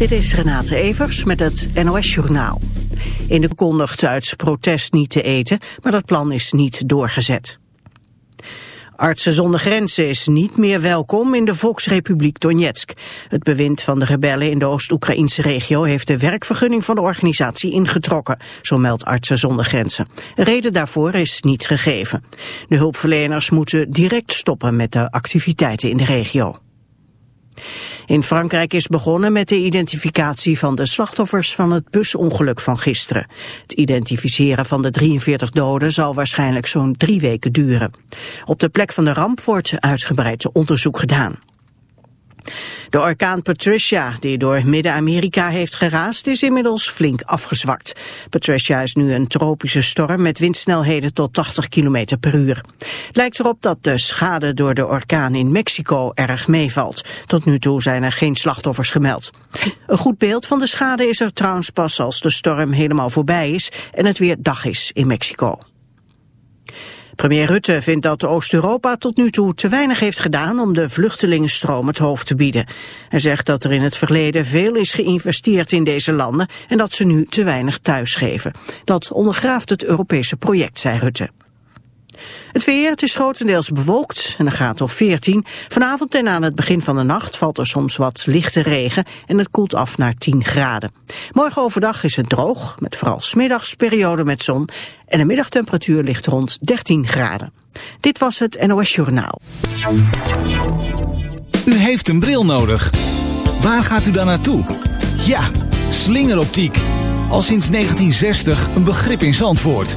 Dit is Renate Evers met het NOS Journaal. In de kondigt uit protest niet te eten, maar dat plan is niet doorgezet. Artsen zonder grenzen is niet meer welkom in de Volksrepubliek Donetsk. Het bewind van de rebellen in de Oost-Oekraïnse regio heeft de werkvergunning van de organisatie ingetrokken, zo meldt Artsen zonder grenzen. reden daarvoor is niet gegeven. De hulpverleners moeten direct stoppen met de activiteiten in de regio. In Frankrijk is begonnen met de identificatie van de slachtoffers van het busongeluk van gisteren. Het identificeren van de 43 doden zal waarschijnlijk zo'n drie weken duren. Op de plek van de ramp wordt uitgebreid onderzoek gedaan. De orkaan Patricia, die door Midden-Amerika heeft geraast, is inmiddels flink afgezwakt. Patricia is nu een tropische storm met windsnelheden tot 80 km per uur. Lijkt erop dat de schade door de orkaan in Mexico erg meevalt. Tot nu toe zijn er geen slachtoffers gemeld. Een goed beeld van de schade is er trouwens pas als de storm helemaal voorbij is en het weer dag is in Mexico. Premier Rutte vindt dat Oost-Europa tot nu toe te weinig heeft gedaan om de vluchtelingenstroom het hoofd te bieden. Hij zegt dat er in het verleden veel is geïnvesteerd in deze landen en dat ze nu te weinig thuisgeven. Dat ondergraaft het Europese project, zei Rutte. Het weer, het is grotendeels bewolkt en een graad of 14. Vanavond en aan het begin van de nacht valt er soms wat lichte regen en het koelt af naar 10 graden. Morgen overdag is het droog, met vooral smiddags periode met zon en de middagtemperatuur ligt rond 13 graden. Dit was het NOS Journaal. U heeft een bril nodig. Waar gaat u dan naartoe? Ja, slingeroptiek. Al sinds 1960 een begrip in Zandvoort.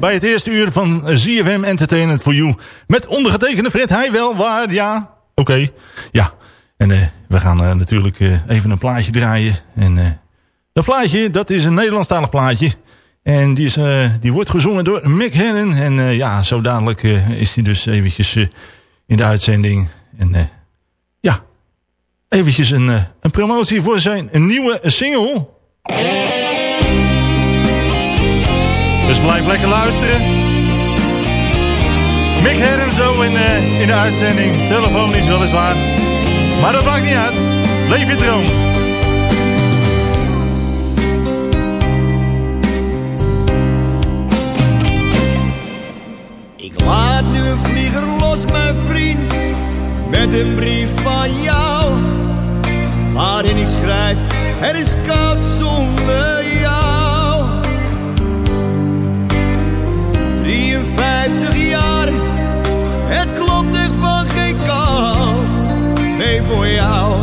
Bij het eerste uur van ZFM Entertainment for You. Met ondergetekende Fred Heijwel. Waar, ja. Oké. Ja. En eh, we gaan eh, natuurlijk eh, even een plaatje draaien. En dat plaatje, dat is een Nederlandstalig plaatje. En die, is, die wordt gezongen door Mick Hannon. En ja, zo dadelijk is hij dus eventjes in de uitzending. En ja, eventjes een, een promotie voor zijn nieuwe single. Dus blijf lekker luisteren. Mick Herren zo in, eh, in de uitzending. Telefonisch weliswaar. Maar dat maakt niet uit. Leef je droom. Ik laat nu een vlieger los, mijn vriend, met een brief van jou. Waarin ik schrijf, het is koud zonder jou. Het klopt echt van geen kant. Nee, voor jou,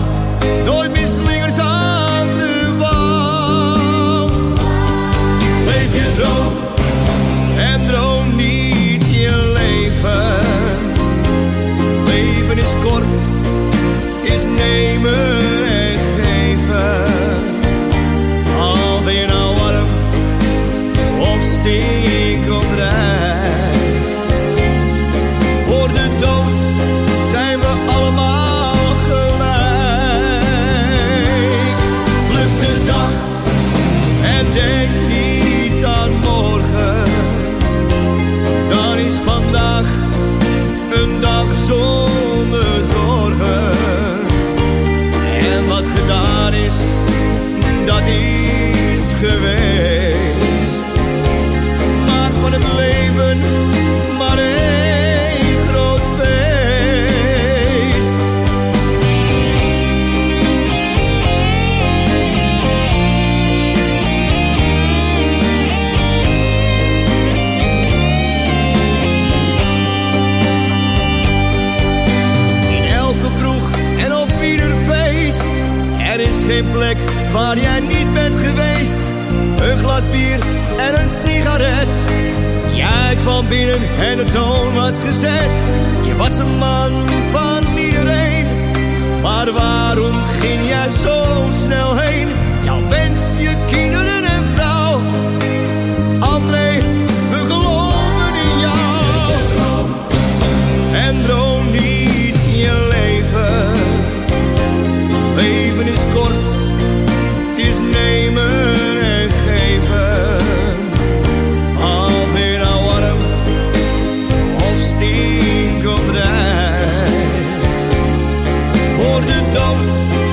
clouds.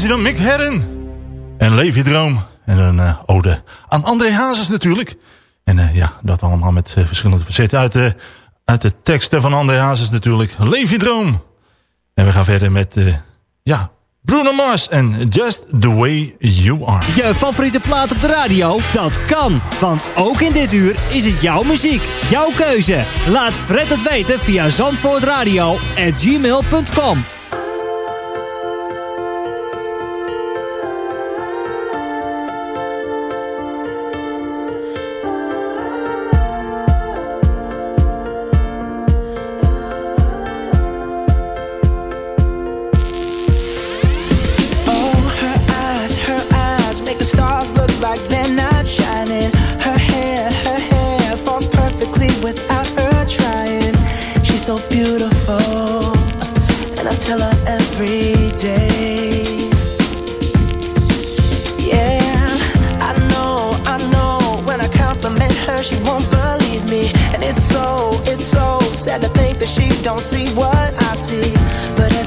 Was dan, Mick Herren. En Leef je droom. En een uh, ode aan André Hazes natuurlijk. En uh, ja, dat allemaal met uh, verschillende facetten uit de, uit de teksten van André Hazes natuurlijk. Leef je droom. En we gaan verder met, ja, Bruno Mars en Just The Way You Are. Je favoriete plaat op de radio? Dat kan, want ook in dit uur is het jouw muziek. Jouw keuze. Laat Fred het weten via zandvoortradio@gmail.com.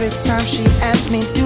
every time she asks me,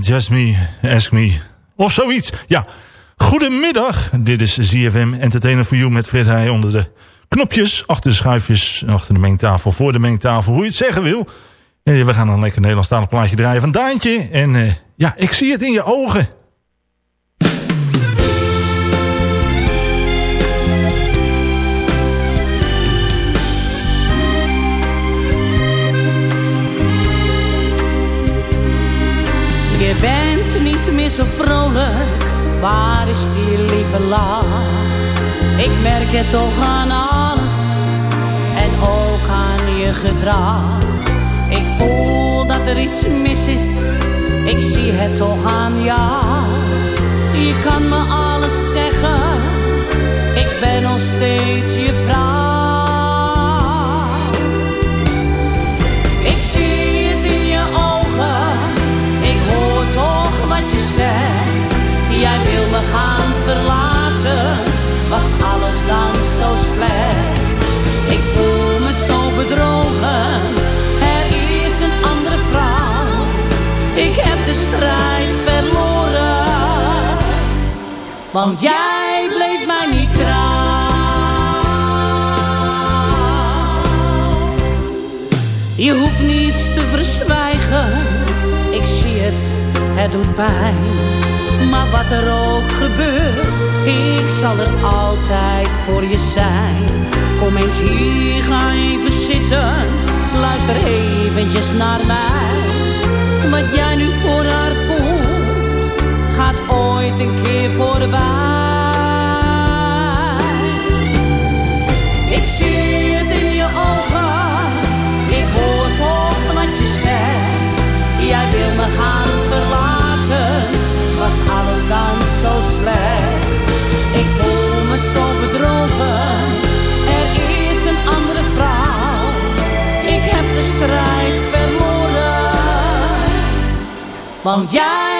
Just me, ask me. Of zoiets. Ja, goedemiddag. Dit is ZFM Entertainer for You met Fred Heij onder de knopjes. Achter de schuifjes, achter de mengtafel, voor de mengtafel. Hoe je het zeggen wil. We gaan dan lekker Nederlandstalig plaatje draaien van Daantje. En eh, ja, ik zie het in je ogen. Bent niet meer zo vrolijk, waar is die lieve lach? Ik merk het toch aan alles en ook aan je gedrag. Ik voel dat er iets mis is, ik zie het toch aan jou. Je kan me alles zeggen, ik ben nog steeds je vrouw. Want jij bleef mij niet trouw. Je hoeft niets te verzwijgen, ik zie het, het doet pijn. Maar wat er ook gebeurt, ik zal er altijd voor je zijn. Kom eens hier, ga even zitten, luister eventjes naar mij. Ooit een keer voorbij. Ik zie het in je ogen, ik hoor toch wat je zegt. Jij wil me gaan verlaten, was alles dan zo slecht? Ik voel me zo bedrogen, er is een andere vrouw. Ik heb de strijd verloren, want jij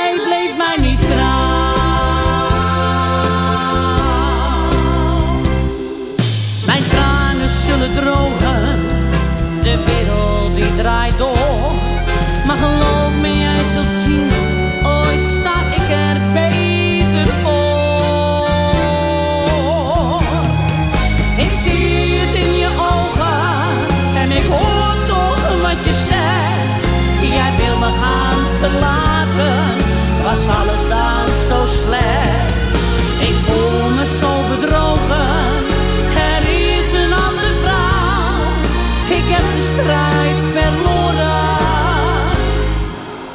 was alles dan zo slecht? Ik voel me zo bedrogen, er is een andere vrouw. Ik heb de strijd verloren,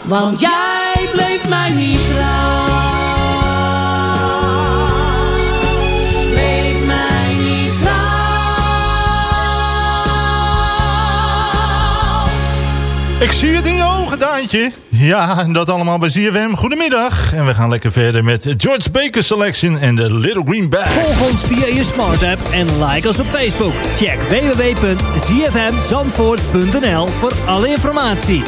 want jij. Bleef mij niet trouw. Ik zie het in je Ja, dat allemaal bij ZFM. Goedemiddag. En we gaan lekker verder met George Baker Selection en de Little Green Bag. Volg ons via je smart app en like ons op Facebook. Check www.zfmzandvoort.nl voor alle informatie.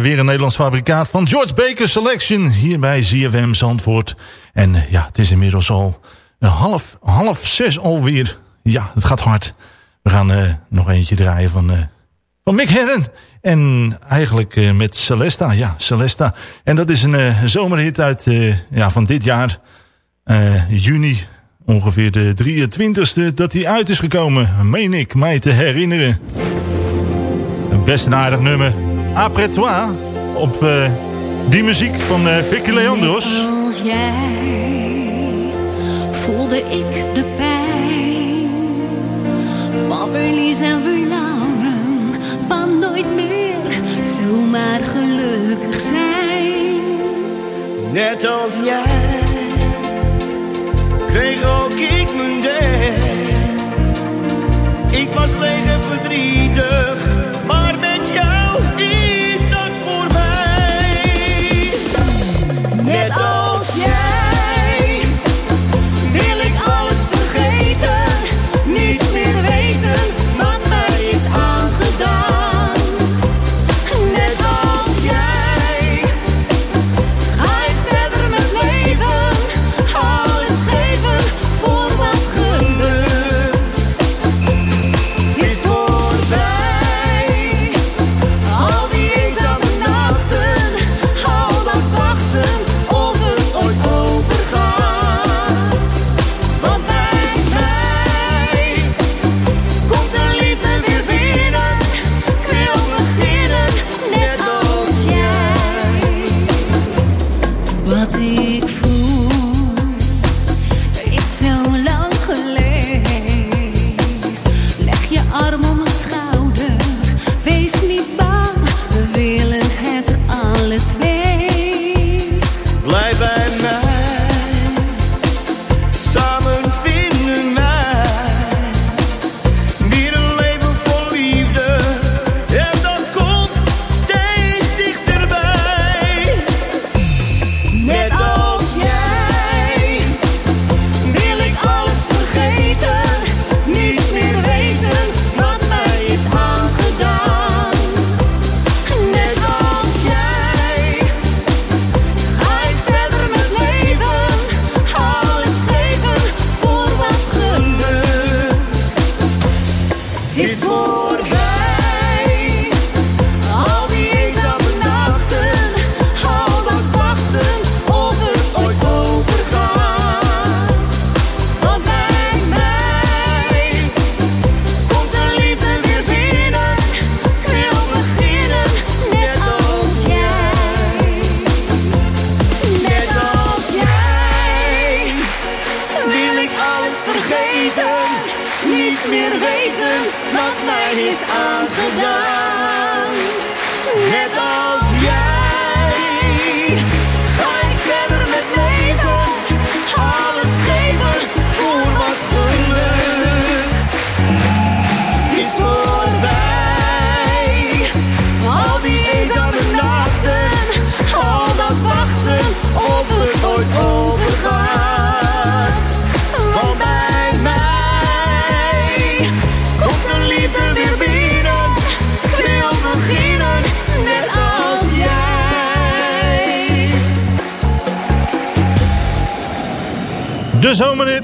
Weer een Nederlands fabrikaat van George Baker Selection. Hier bij ZFM Zandvoort. En eh, ja, het is inmiddels al half, half zes alweer. Ja, het gaat hard. We gaan uh, nog eentje draaien van, van Mick Herren. En eigenlijk met Celesta. Ja, Celesta. En dat is een zomerhit uit ja, van dit jaar. juni. Ongeveer de 23ste dat hij uit is gekomen. Meen ik mij te herinneren. Een best een aardig nummer. Après toi op uh, die muziek van uh, Vicky Leandros. Net als jij voelde ik de pijn van verlies en verlangen van nooit meer wil maar gelukkig zijn. Net als jij kreeg ook ik mijn deel.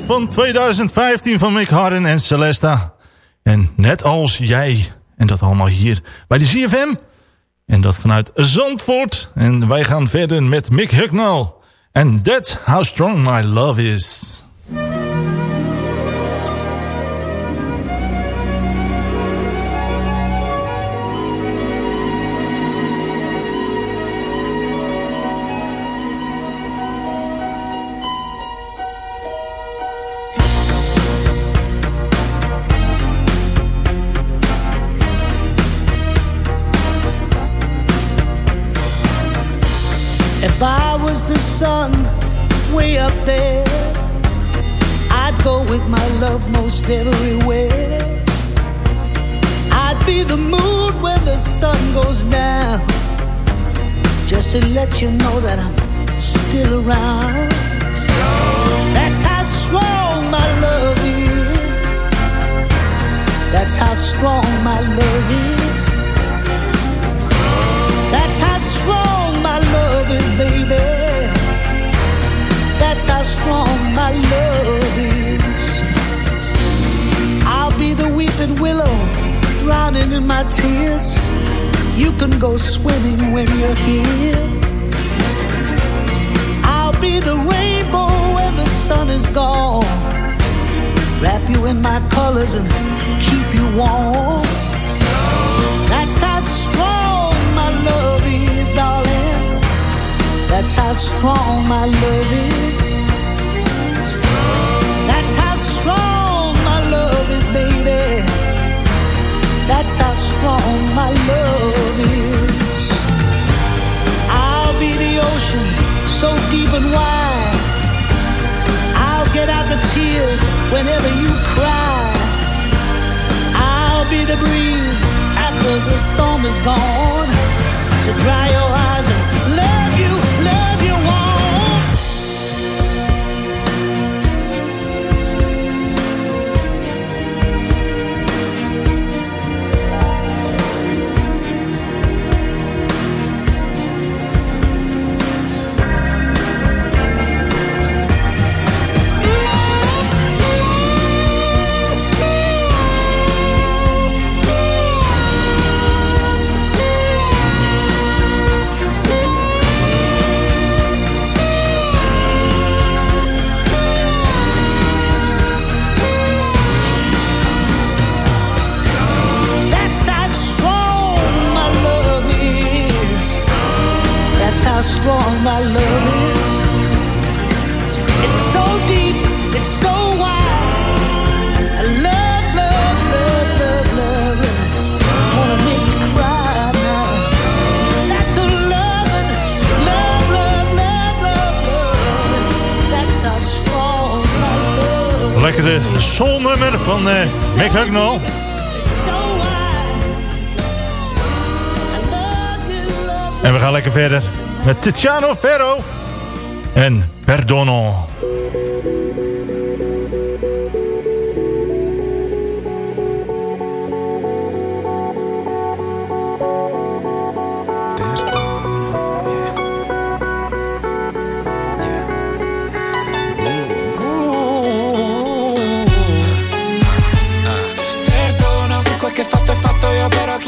Van 2015 van Mick Harren en Celesta. En net als jij. En dat allemaal hier bij de CFM. En dat vanuit Zandvoort. En wij gaan verder met Mick Hucknall. En that's how strong my love is. Way up there, I'd go with my love most everywhere. I'd be the moon when the sun goes down, just to let you know that I'm still around. That's how strong my love is. That's how strong my love is. That's how strong my love is, baby. That's how strong my love is. I'll be the weeping willow, drowning in my tears. You can go swimming when you're here. I'll be the rainbow when the sun is gone. Wrap you in my colors and keep you warm. That's how strong my love is, darling. That's how strong my love is. That's how strong my love is. I'll be the ocean, so deep and wide. I'll get out the tears whenever you cry. I'll be the breeze after the storm is gone to dry your eyes soulnummer van eh Mick Hucknall. En we gaan lekker verder met Tiziano Ferro en. Perdono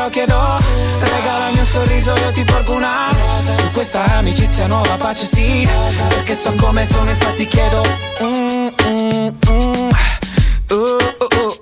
però chiedo Regalami un sorriso io ti porgo una Rosa. Su questa amicizia nuova pace sì Rosa. Perché so come sono infatti chiedo mm, mm, mm. Oh, oh, oh,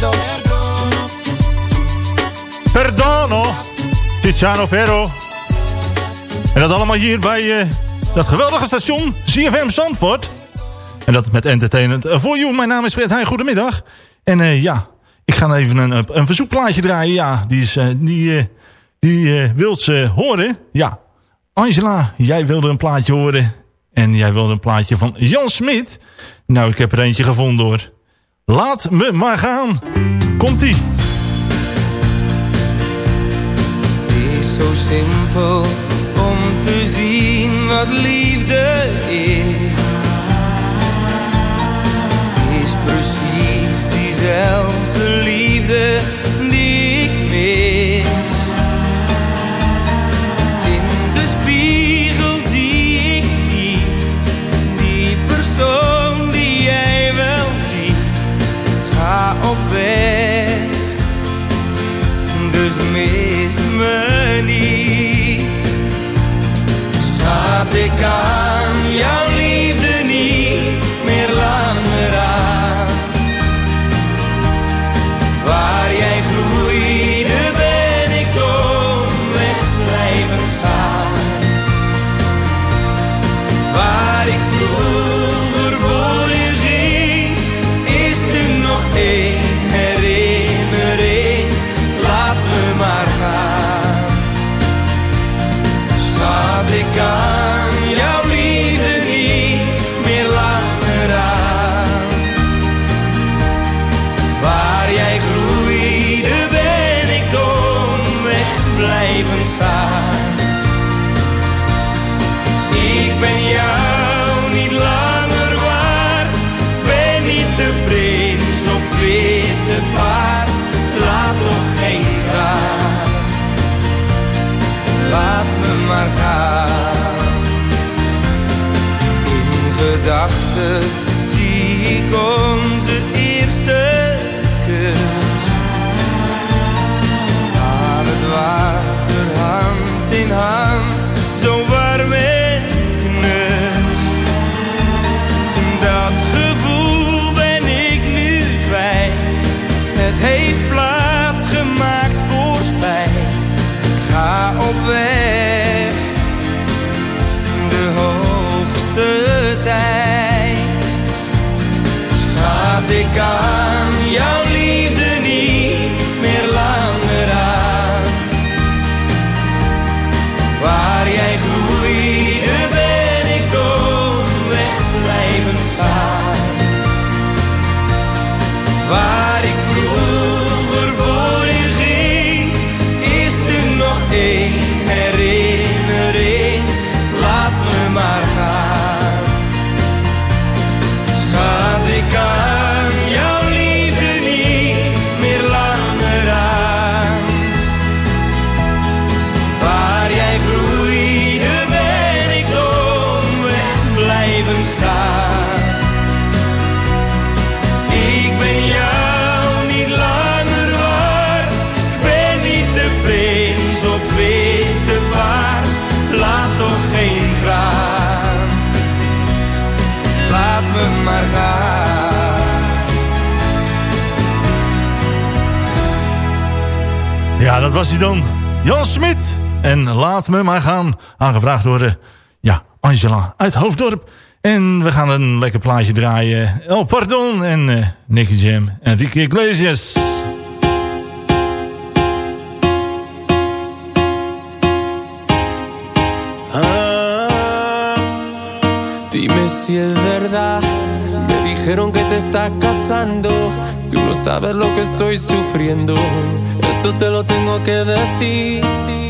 chiedo Perdono, Tiziano Ferro. En dat allemaal hier bij uh, dat geweldige station CFM Zandvoort. En dat met Entertainment voor you. Mijn naam is Fred Heij, goedemiddag. En uh, ja, ik ga even een, een verzoekplaatje draaien. Ja, die, is, die, die wilt ze horen. Ja, Angela, jij wilde een plaatje horen. En jij wilde een plaatje van Jan Smit. Nou, ik heb er eentje gevonden hoor. Laat me maar gaan. Komt-ie. zo simpel om te zien wat liefde is. Het is precies diezelfde liefde dus mis me. Zat ik aan jouw En laat me maar gaan. Aangevraagd door eh, ja, Angela uit Hoofddorp. En we gaan een lekker plaatje draaien. El Pardon en eh, Nicky Jam en Ricky Iglesias. Dime si es verdad. Me dijeron que te estás casando. Tú no sabes lo que estoy sufriendo. Esto te lo tengo que decir.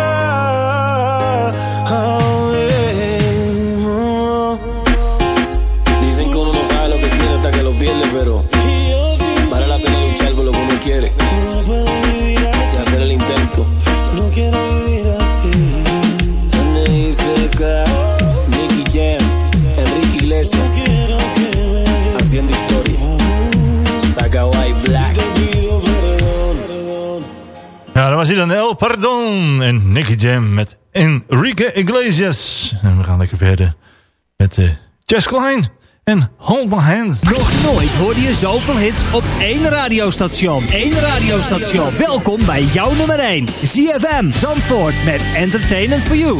was El Pardon en Nicky Jam met Enrique Iglesias. En we gaan lekker verder met uh, Jess Klein en Hold My Hand. Nog nooit hoorde je zoveel hits op één radiostation. Eén radiostation. Welkom bij jouw nummer 1. ZFM Zandvoort met Entertainment For You.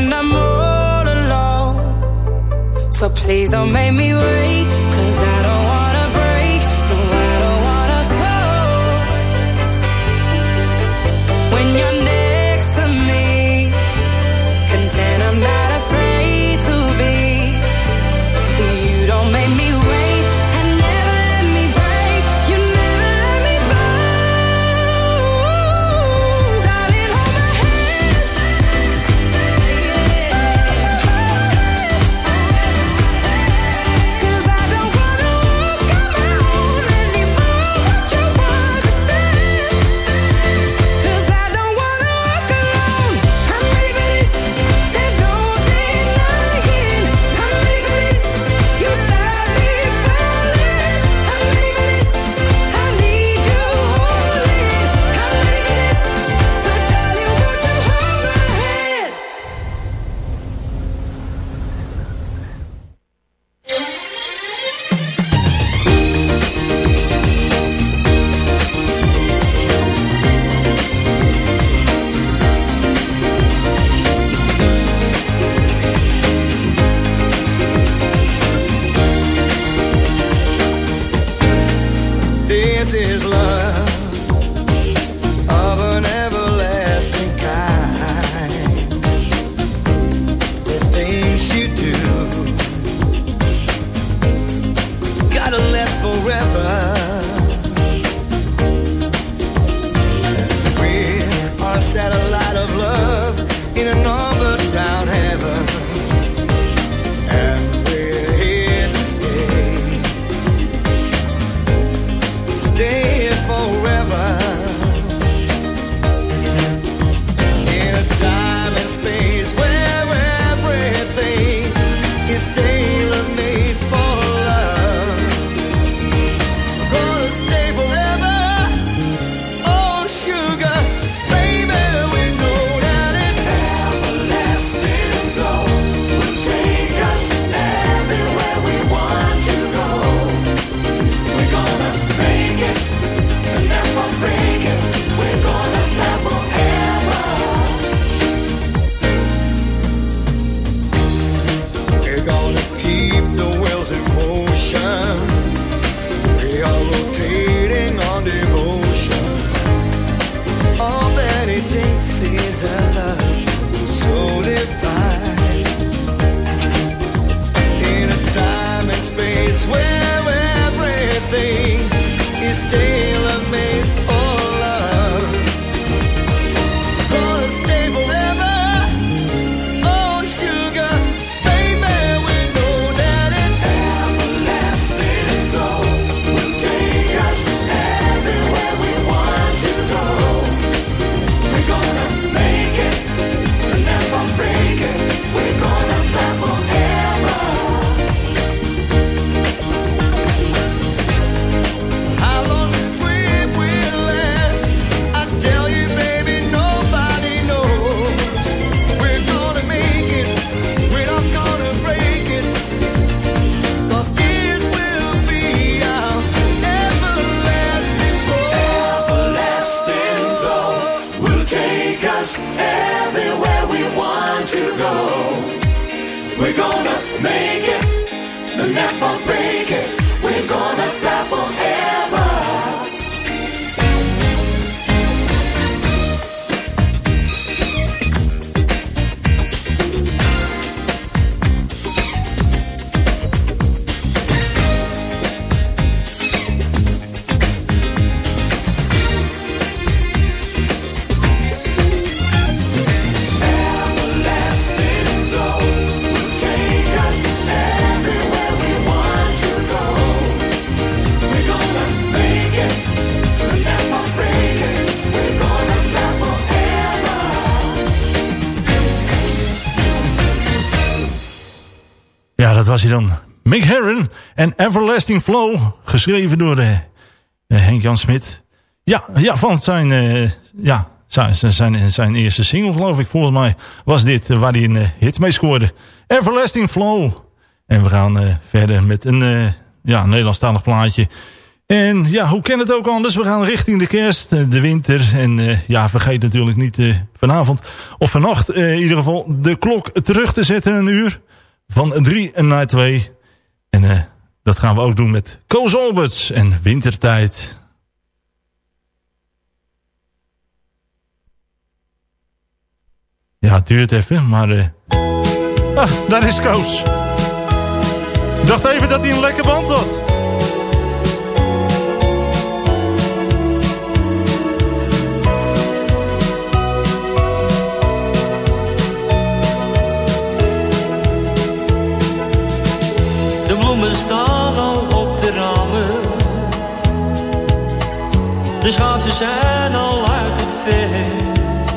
and I'm all alone. So please don't make me wait us everywhere we want to go. We're gonna make it, never break. dan. Mick Herron en Everlasting Flow, geschreven door eh, eh, Henk-Jan Smit. Ja, ja, van zijn, eh, ja, zijn, zijn, zijn eerste single geloof ik, volgens mij, was dit waar hij een hit mee scoorde. Everlasting Flow. En we gaan verder met een ja, Nederlandstalig plaatje. En ja, hoe kan het ook anders? We gaan richting de kerst, de winter. En ja, vergeet natuurlijk niet vanavond of vannacht in ieder geval de klok terug te zetten een uur. Van drie naar twee. En eh, dat gaan we ook doen met Koos Alberts en Wintertijd. Ja, het duurt even, maar... eh Ah, daar is Koos. Ik dacht even dat hij een lekker band had. De bloemen staan al op de ramen. De schaatsen zijn al uit het veld.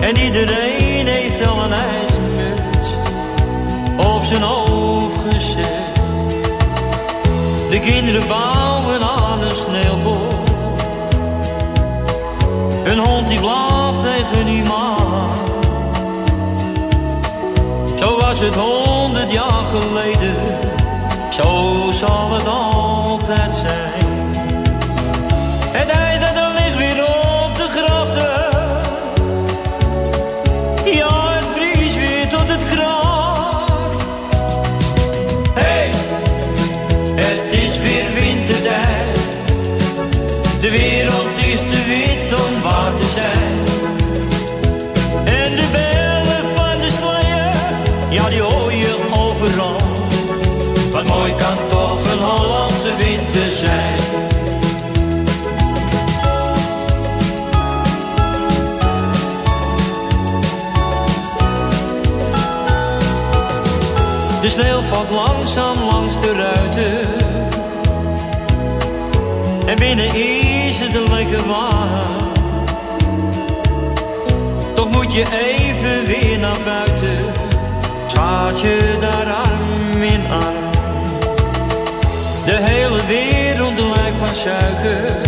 En iedereen heeft al een ijsmuts op zijn hoofd gezet. De kinderen bouwen zo langzaam langs de ruiten. En binnen is het lekker warm. Toch moet je even weer naar buiten. Gaat je daar arm in arm. De hele wereld lijkt van suiker.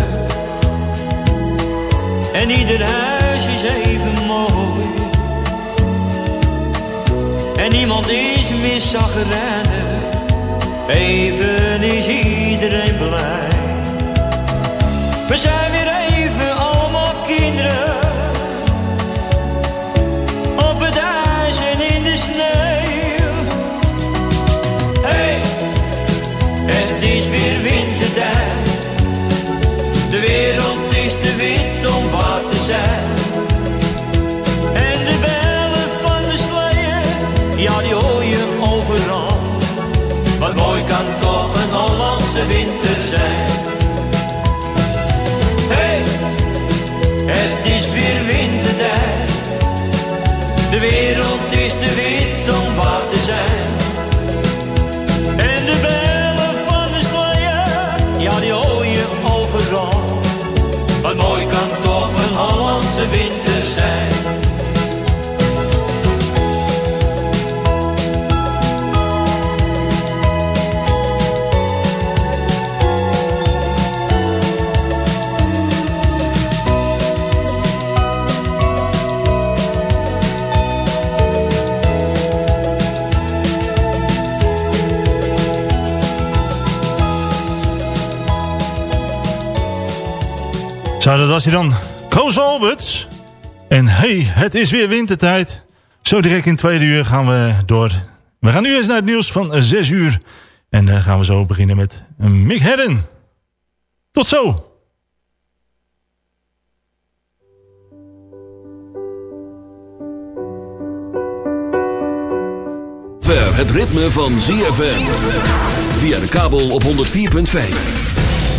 En ieder huis is even mooi. En niemand is meer. Even is iedereen blij. We zijn weer living Zo, dat was hij dan. Koos Alberts. En hey, het is weer wintertijd. Zo direct in tweede uur gaan we door. We gaan nu eens naar het nieuws van 6 uur. En dan gaan we zo beginnen met Mick Herren. Tot zo. Het ritme van ZFM. Via de kabel op 104.5.